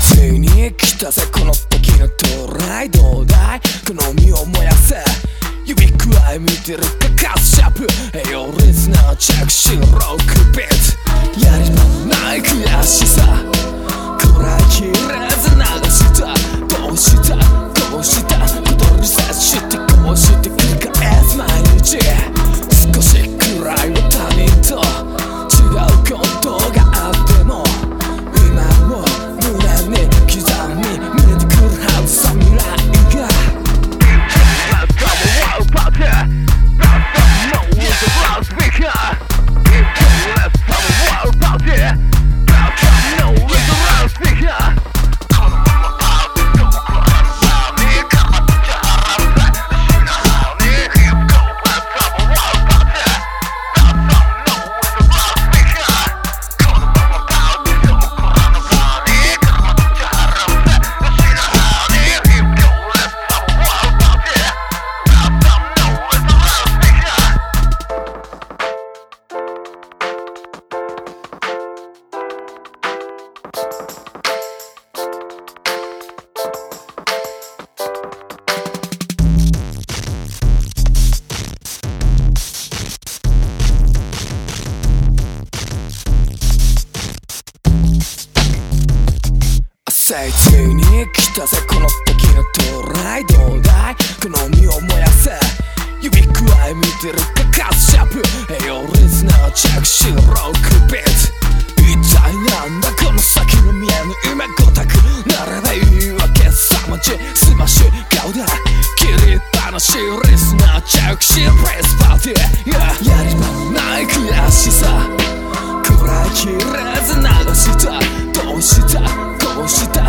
ついに来たぜこの時の到来どうだいこの身を燃やせ。指くわえ見てるかカスシャープ。栄養リスナー着信ロックビートやり場際ついに来たぜこの時の到来どうだいこの身を燃やせ指くわえ見てるかカスシャープ栄養リスナーチェックしろクビッツ一体なんだこの先の見えぬ夢ごたくならない言い訳さまじすまし顔だ切りっぱなしリスナーチェックしプレスパーティー、yeah、やり場のない悔しさ。こらえきれず流した。どうした？こうした？